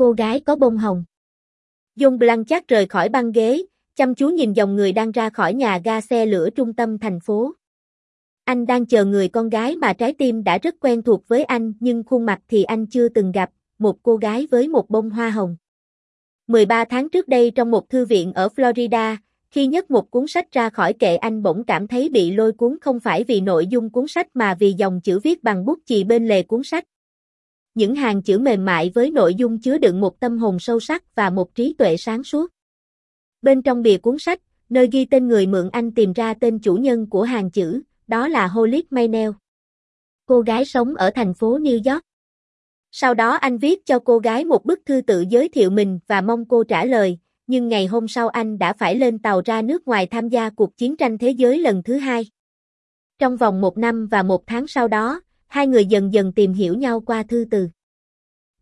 Cô gái có bông hồng. Dung Blanchard rời khỏi băng ghế, chăm chú nhìn dòng người đang ra khỏi nhà ga xe lửa trung tâm thành phố. Anh đang chờ người con gái mà trái tim đã rất quen thuộc với anh nhưng khuôn mặt thì anh chưa từng gặp, một cô gái với một bông hoa hồng. 13 tháng trước đây trong một thư viện ở Florida, khi nhấc một cuốn sách ra khỏi kệ anh bỗng cảm thấy bị lôi cuốn không phải vì nội dung cuốn sách mà vì dòng chữ viết bằng bút chì bên lề cuốn sách. Những hàng chữ mềm mại với nội dung chứa đựng một tâm hồn sâu sắc và một trí tuệ sáng suốt. Bên trong bìa cuốn sách, nơi ghi tên người mượn anh tìm ra tên chủ nhân của hàng chữ, đó là Holly Maynell. Cô gái sống ở thành phố New York. Sau đó anh viết cho cô gái một bức thư tự giới thiệu mình và mong cô trả lời, nhưng ngày hôm sau anh đã phải lên tàu ra nước ngoài tham gia cuộc chiến tranh thế giới lần thứ hai. Trong vòng một năm và một tháng sau đó, hai người dần dần tìm hiểu nhau qua thư từ.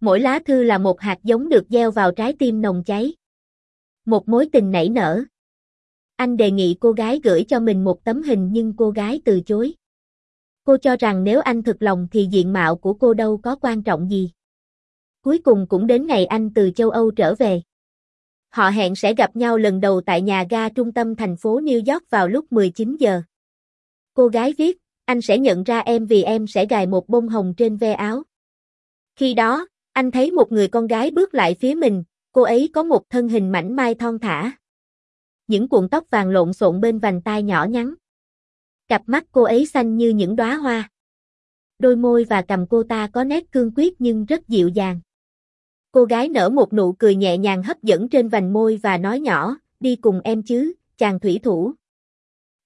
Mỗi lá thư là một hạt giống được gieo vào trái tim nồng cháy. Một mối tình nảy nở. Anh đề nghị cô gái gửi cho mình một tấm hình nhưng cô gái từ chối. Cô cho rằng nếu anh thực lòng thì diện mạo của cô đâu có quan trọng gì. Cuối cùng cũng đến ngày anh từ châu Âu trở về. Họ hẹn sẽ gặp nhau lần đầu tại nhà ga trung tâm thành phố New York vào lúc 19 giờ. Cô gái viết, anh sẽ nhận ra em vì em sẽ gài một bông hồng trên ve áo. Khi đó, anh thấy một người con gái bước lại phía mình, cô ấy có một thân hình mảnh mai thon thả. Những cuộn tóc vàng lộn xộn bên vành tai nhỏ nhắn. Cặp mắt cô ấy xanh như những đóa hoa. Đôi môi và cầm cô ta có nét cương quyết nhưng rất dịu dàng. Cô gái nở một nụ cười nhẹ nhàng hấp dẫn trên vành môi và nói nhỏ, đi cùng em chứ, chàng thủy thủ.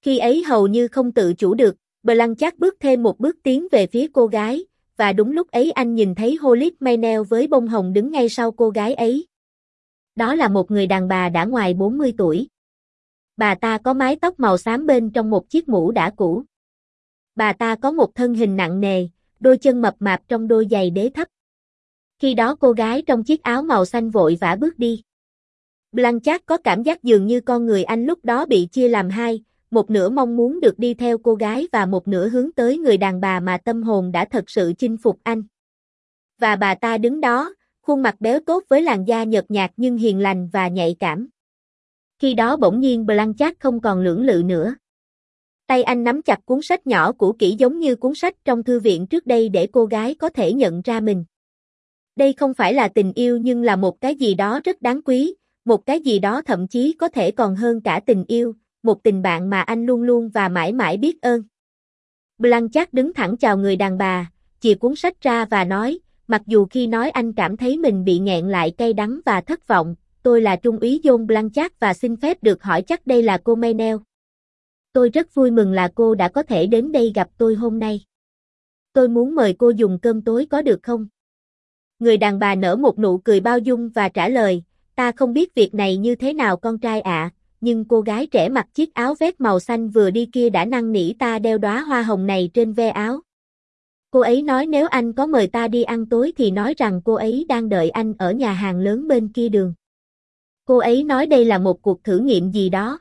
Khi ấy hầu như không tự chủ được, Blanchard bước thêm một bước tiến về phía cô gái, và đúng lúc ấy anh nhìn thấy Holly Maynell với bông hồng đứng ngay sau cô gái ấy. Đó là một người đàn bà đã ngoài 40 tuổi. Bà ta có mái tóc màu xám bên trong một chiếc mũ đã cũ. Bà ta có một thân hình nặng nề, đôi chân mập mạp trong đôi giày đế thấp. Khi đó cô gái trong chiếc áo màu xanh vội vã bước đi. Blanchard có cảm giác dường như con người anh lúc đó bị chia làm hai, một nửa mong muốn được đi theo cô gái và một nửa hướng tới người đàn bà mà tâm hồn đã thật sự chinh phục anh. Và bà ta đứng đó, khuôn mặt béo tốt với làn da nhợt nhạt nhưng hiền lành và nhạy cảm. Khi đó bỗng nhiên Blanchard không còn lưỡng lự nữa. Tay anh nắm chặt cuốn sách nhỏ cũ kỹ giống như cuốn sách trong thư viện trước đây để cô gái có thể nhận ra mình. Đây không phải là tình yêu nhưng là một cái gì đó rất đáng quý, một cái gì đó thậm chí có thể còn hơn cả tình yêu, một tình bạn mà anh luôn luôn và mãi mãi biết ơn. Blanchard đứng thẳng chào người đàn bà, chìa cuốn sách ra và nói, mặc dù khi nói anh cảm thấy mình bị nghẹn lại cay đắng và thất vọng, tôi là Trung úy John Blanchard và xin phép được hỏi chắc đây là cô Maynell. Tôi rất vui mừng là cô đã có thể đến đây gặp tôi hôm nay. Tôi muốn mời cô dùng cơm tối có được không? Người đàn bà nở một nụ cười bao dung và trả lời, ta không biết việc này như thế nào con trai ạ, nhưng cô gái trẻ mặc chiếc áo vest màu xanh vừa đi kia đã năn nỉ ta đeo đóa hoa hồng này trên ve áo. Cô ấy nói nếu anh có mời ta đi ăn tối thì nói rằng cô ấy đang đợi anh ở nhà hàng lớn bên kia đường. Cô ấy nói đây là một cuộc thử nghiệm gì đó.